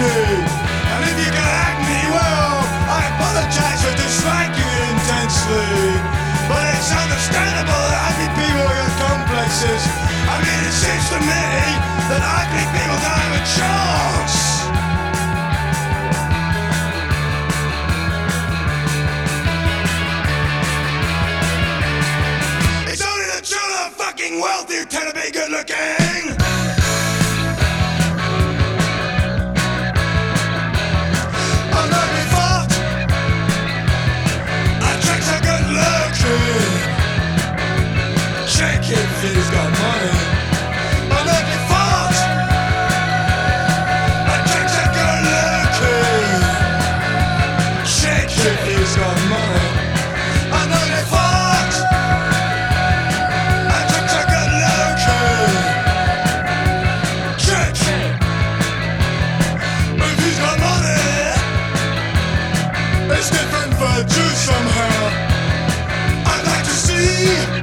afternoon. And if you got acne, well, I apologize for disliking you intensely. But it's understandable that ugly people have complexes. I mean, it seems to me that ugly people don't have a chance. fucking wealth you tend to be good me.